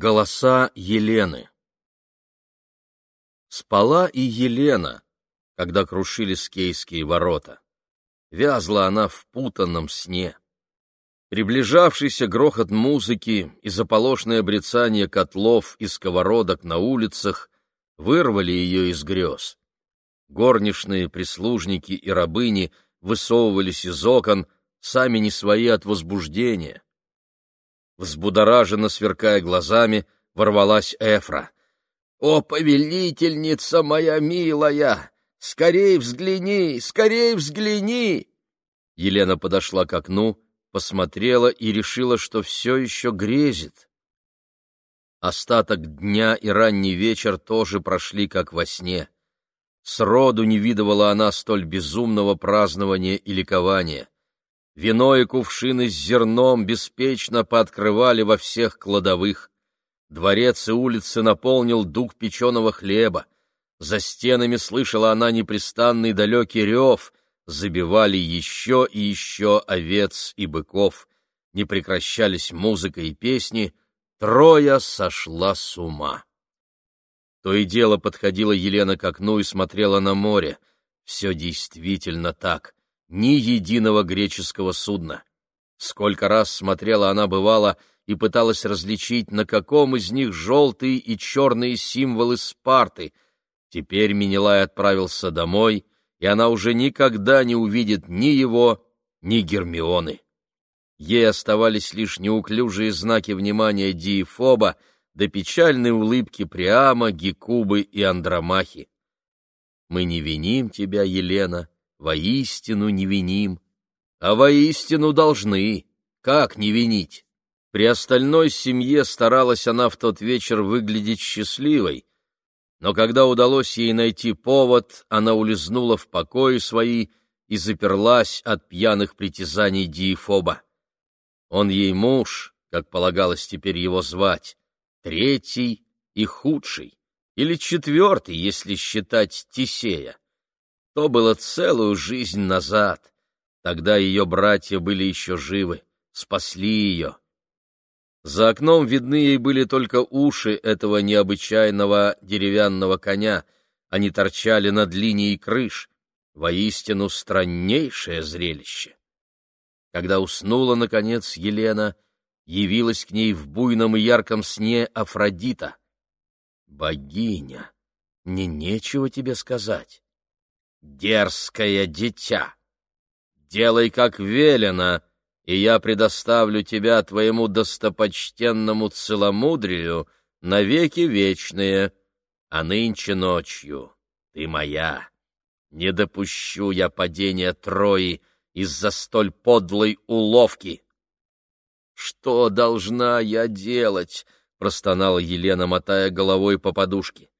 Голоса Елены Спала и Елена, когда крушили скейские ворота. Вязла она в путанном сне. Приближавшийся грохот музыки и заполошное брецание котлов и сковородок на улицах вырвали ее из грез. Горничные, прислужники и рабыни высовывались из окон, сами не свои от возбуждения. Взбудораженно сверкая глазами, ворвалась Эфра. «О, повелительница моя милая! Скорей взгляни, скорей взгляни!» Елена подошла к окну, посмотрела и решила, что все еще грезит. Остаток дня и ранний вечер тоже прошли как во сне. Сроду не видывала она столь безумного празднования и ликования. Вино и кувшины с зерном беспечно пооткрывали во всех кладовых. Дворец и улицы наполнил дух печеного хлеба. За стенами слышала она непрестанный далекий рев, забивали еще и еще овец и быков. Не прекращались музыка и песни, Троя сошла с ума. То и дело подходила Елена к окну и смотрела на море. Все действительно так ни единого греческого судна. Сколько раз смотрела она, бывало, и пыталась различить, на каком из них желтые и черные символы Спарты. Теперь Менелай отправился домой, и она уже никогда не увидит ни его, ни Гермионы. Ей оставались лишь неуклюжие знаки внимания Диефоба да печальные улыбки Приама, Гекубы и Андромахи. «Мы не виним тебя, Елена», воистину не виним, а воистину должны, как не винить? При остальной семье старалась она в тот вечер выглядеть счастливой, но когда удалось ей найти повод, она улизнула в покои свои и заперлась от пьяных притязаний Диефоба. Он ей муж, как полагалось теперь его звать, третий и худший, или четвертый, если считать Тисея. То было целую жизнь назад. Тогда ее братья были еще живы, спасли ее. За окном видны ей были только уши этого необычайного деревянного коня. Они торчали над линией крыш. Воистину страннейшее зрелище. Когда уснула, наконец, Елена, явилась к ней в буйном и ярком сне Афродита. «Богиня, мне нечего тебе сказать дерзкое дитя! Делай, как велено, и я предоставлю тебя твоему достопочтенному целомудрию навеки вечные, а нынче ночью ты моя. Не допущу я падения Трои из-за столь подлой уловки. — Что должна я делать? — простонала Елена, мотая головой по подушке.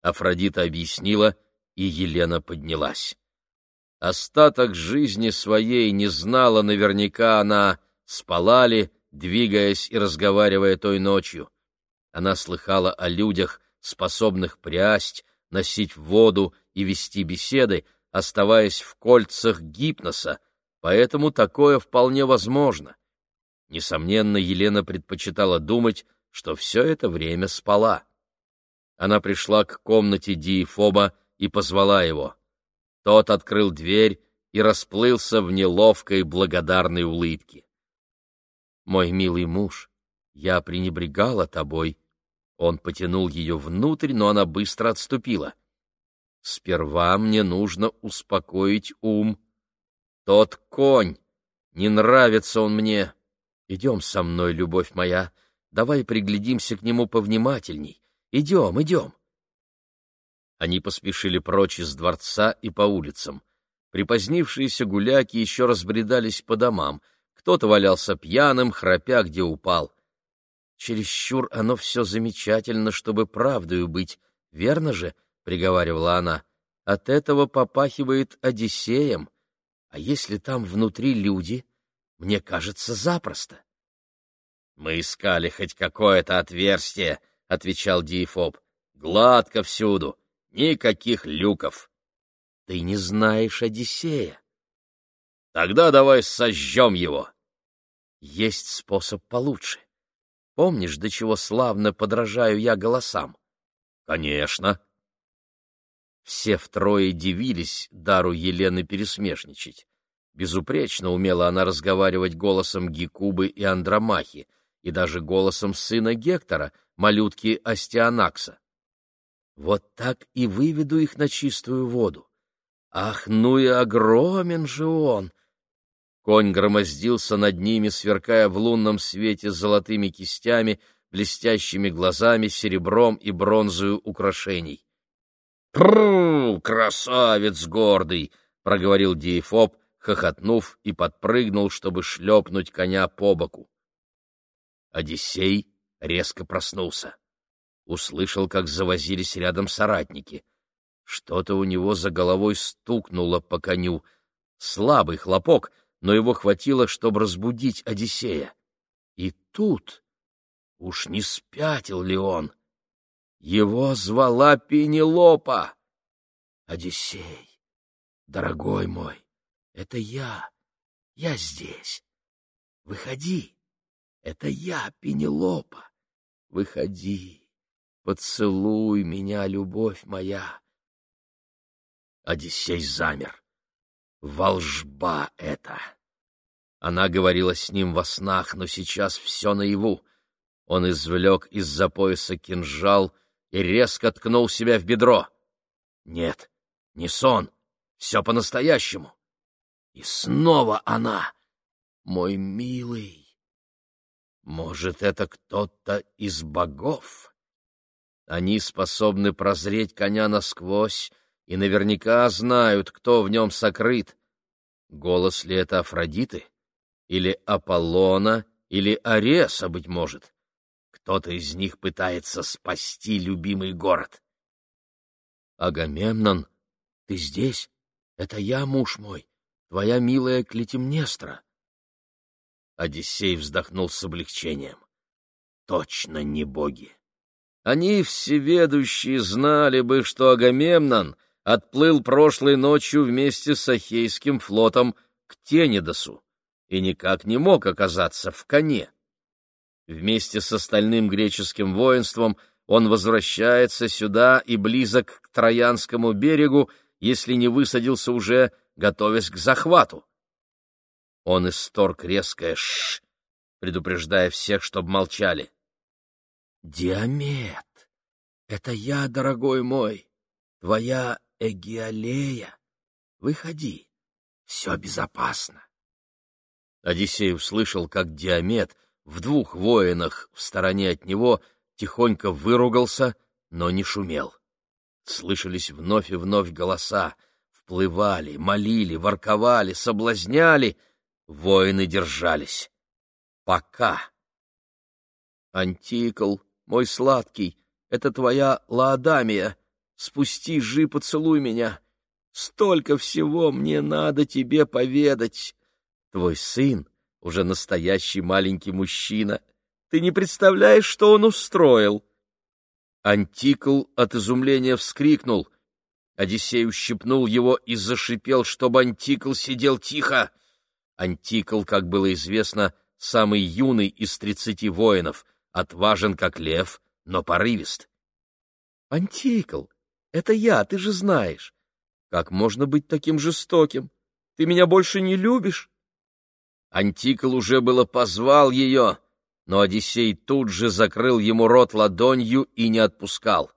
Афродита объяснила — и Елена поднялась. Остаток жизни своей не знала наверняка она, спала ли, двигаясь и разговаривая той ночью. Она слыхала о людях, способных прясть, носить воду и вести беседы, оставаясь в кольцах гипноса, поэтому такое вполне возможно. Несомненно, Елена предпочитала думать, что все это время спала. Она пришла к комнате Диефоба, и позвала его. Тот открыл дверь и расплылся в неловкой благодарной улыбке. «Мой милый муж, я пренебрегала тобой». Он потянул ее внутрь, но она быстро отступила. «Сперва мне нужно успокоить ум. Тот конь, не нравится он мне. Идем со мной, любовь моя, давай приглядимся к нему повнимательней. Идем, идем». Они поспешили прочь из дворца и по улицам. Припозднившиеся гуляки еще разбредались по домам. Кто-то валялся пьяным, храпя, где упал. «Чересчур оно все замечательно, чтобы правдою быть, верно же?» — приговаривала она. «От этого попахивает Одиссеем. А если там внутри люди, мне кажется, запросто». «Мы искали хоть какое-то отверстие», — отвечал Диефоб. «Гладко всюду. Никаких люков. Ты не знаешь Одиссея. Тогда давай сожжем его. Есть способ получше. Помнишь, до чего славно подражаю я голосам? Конечно. Все втрое дивились дару Елены пересмешничать. Безупречно умела она разговаривать голосом Гекубы и Андромахи, и даже голосом сына Гектора, малютки Астианакса. Вот так и выведу их на чистую воду. Ах, ну и огромен же он! Конь громоздился над ними, сверкая в лунном свете золотыми кистями, блестящими глазами, серебром и бронзою украшений. «Прррр, красавец гордый!» — проговорил Диефоб, хохотнув и подпрыгнул, чтобы шлепнуть коня по боку. Одиссей резко проснулся. Услышал, как завозились рядом соратники. Что-то у него за головой стукнуло по коню. Слабый хлопок, но его хватило, чтобы разбудить Одиссея. И тут... Уж не спятил ли он? Его звала Пенелопа. Одиссей, дорогой мой, это я, я здесь. Выходи, это я, Пенелопа. Выходи, поцелуй меня, любовь моя. Одиссей замер. Волжба это! Она говорила с ним во снах, но сейчас все наяву. Он извлек из-за пояса кинжал и резко ткнул себя в бедро. Нет, не сон, все по-настоящему. И снова она, мой милый. Может, это кто-то из богов? Они способны прозреть коня насквозь и наверняка знают, кто в нем сокрыт. Голос ли это Афродиты? Или Аполлона? Или Ареса, быть может? Кто-то из них пытается спасти любимый город. Агамемнон, ты здесь? Это я, муж мой, твоя милая Клетимнестра. Одиссей вздохнул с облегчением. Точно не боги. Они всеведущие знали бы, что Агамемнон — отплыл прошлой ночью вместе с Ахейским флотом к Тенедосу и никак не мог оказаться в коне. Вместе с остальным греческим воинством он возвращается сюда и близок к Троянскому берегу, если не высадился уже, готовясь к захвату. Он исторг резкое «шш», предупреждая всех, чтоб молчали. «Диамет, это я, дорогой мой, твоя Эгиалея, выходи, все безопасно. Одиссей услышал, как Диамет в двух воинах в стороне от него тихонько выругался, но не шумел. Слышались вновь и вновь голоса, вплывали, молили, ворковали, соблазняли. Воины держались. Пока. Антикл, мой сладкий, это твоя Лаодамия, Спусти жи, поцелуй меня. Столько всего мне надо тебе поведать. Твой сын уже настоящий маленький мужчина. Ты не представляешь, что он устроил. Антикл от изумления вскрикнул. Одиссей ущипнул его и зашипел, чтобы Антикл сидел тихо. Антикл, как было известно, самый юный из тридцати воинов, отважен как лев, но порывист. — Антикл, это я, ты же знаешь. Как можно быть таким жестоким? Ты меня больше не любишь? Антикл уже было позвал ее, но Одиссей тут же закрыл ему рот ладонью и не отпускал.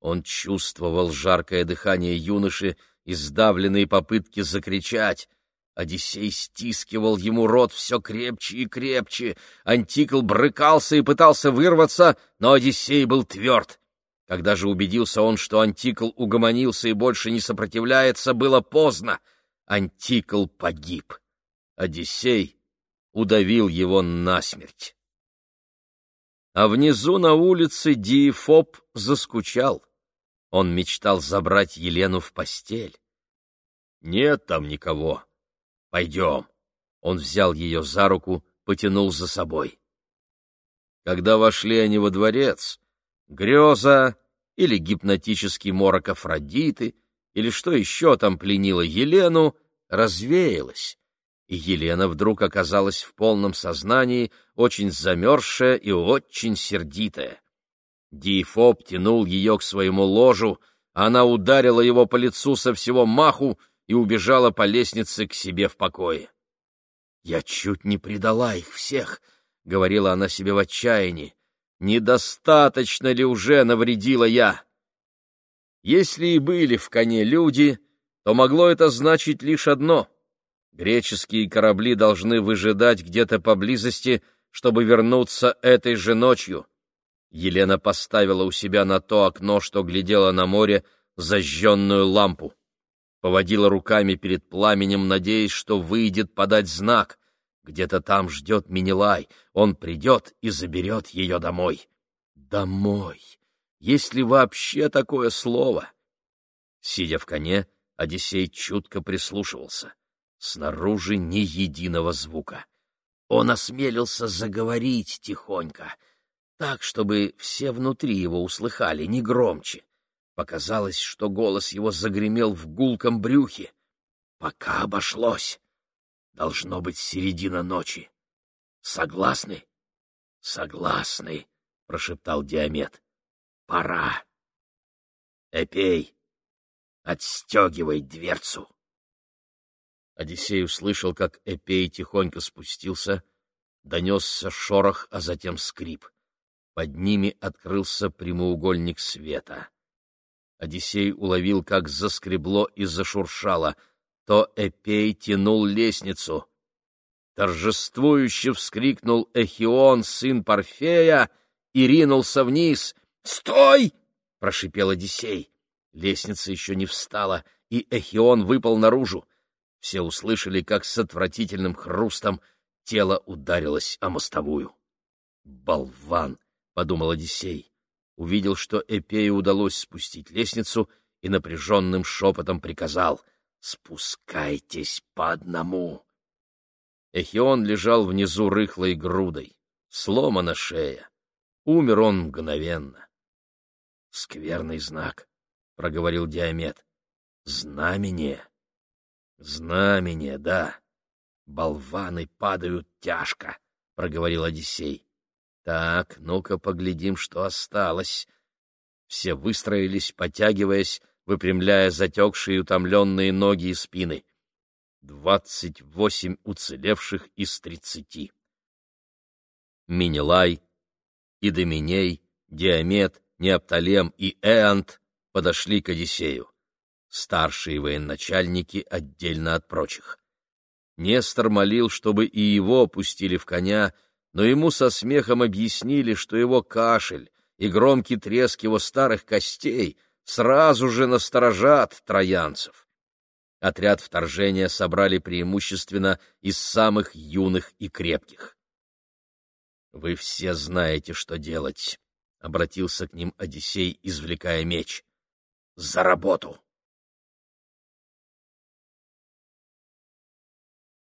Он чувствовал жаркое дыхание юноши и сдавленные попытки закричать. Одиссей стискивал ему рот все крепче и крепче. Антикл брыкался и пытался вырваться, но Одиссей был тверд. Когда же убедился он, что Антикл угомонился и больше не сопротивляется, было поздно. Антикл погиб. Одиссей удавил его насмерть. А внизу на улице Диефоб заскучал. Он мечтал забрать Елену в постель. «Нет там никого. Пойдем». Он взял ее за руку, потянул за собой. Когда вошли они во дворец, Греза или гипнотический морок Афродиты, или что еще там пленило Елену, развеялась, и Елена вдруг оказалась в полном сознании, очень замерзшая и очень сердитая. Диефоб тянул ее к своему ложу, она ударила его по лицу со всего маху и убежала по лестнице к себе в покое. «Я чуть не предала их всех», — говорила она себе в отчаянии. «Недостаточно ли уже навредила я?» Если и были в коне люди, то могло это значить лишь одно — греческие корабли должны выжидать где-то поблизости, чтобы вернуться этой же ночью. Елена поставила у себя на то окно, что глядело на море, зажженную лампу. Поводила руками перед пламенем, надеясь, что выйдет подать знак. Где-то там ждет Минилай, он придет и заберет ее домой. Домой! Есть ли вообще такое слово? Сидя в коне, Одиссей чутко прислушивался. Снаружи ни единого звука. Он осмелился заговорить тихонько — так, чтобы все внутри его услыхали, не громче. Показалось, что голос его загремел в гулком брюхе. Пока обошлось. Должно быть середина ночи. Согласны? Согласны, прошептал Диамет. Пора. Эпей, отстегивай дверцу. Одиссей услышал, как Эпей тихонько спустился, донесся шорох, а затем скрип. Под ними открылся прямоугольник света. Одиссей уловил, как заскребло и зашуршало. То Эпей тянул лестницу. Торжествующе вскрикнул Эхион, сын Парфея, и ринулся вниз. «Стой!» — прошипел Одиссей. Лестница еще не встала, и Эхион выпал наружу. Все услышали, как с отвратительным хрустом тело ударилось о мостовую. «Болван!» — подумал Одиссей. Увидел, что Эпею удалось спустить лестницу, и напряженным шепотом приказал «Спускайтесь по одному». Эхион лежал внизу рыхлой грудой, сломана шея. Умер он мгновенно. «Скверный знак», — проговорил Диамет. «Знамение». «Знамение, да. Болваны падают тяжко», — проговорил Одиссей. Так, ну-ка поглядим, что осталось. Все выстроились, потягиваясь, выпрямляя затекшие утомленные ноги и спины. Двадцать восемь уцелевших из тридцати. Минилай, Идоминей, Диамет, Неопталем и Эант подошли к Одиссею. Старшие военачальники отдельно от прочих. Нестор молил, чтобы и его пустили в коня, но ему со смехом объяснили, что его кашель и громкий треск его старых костей сразу же насторожат троянцев. Отряд вторжения собрали преимущественно из самых юных и крепких. «Вы все знаете, что делать», — обратился к ним Одиссей, извлекая меч. «За работу!»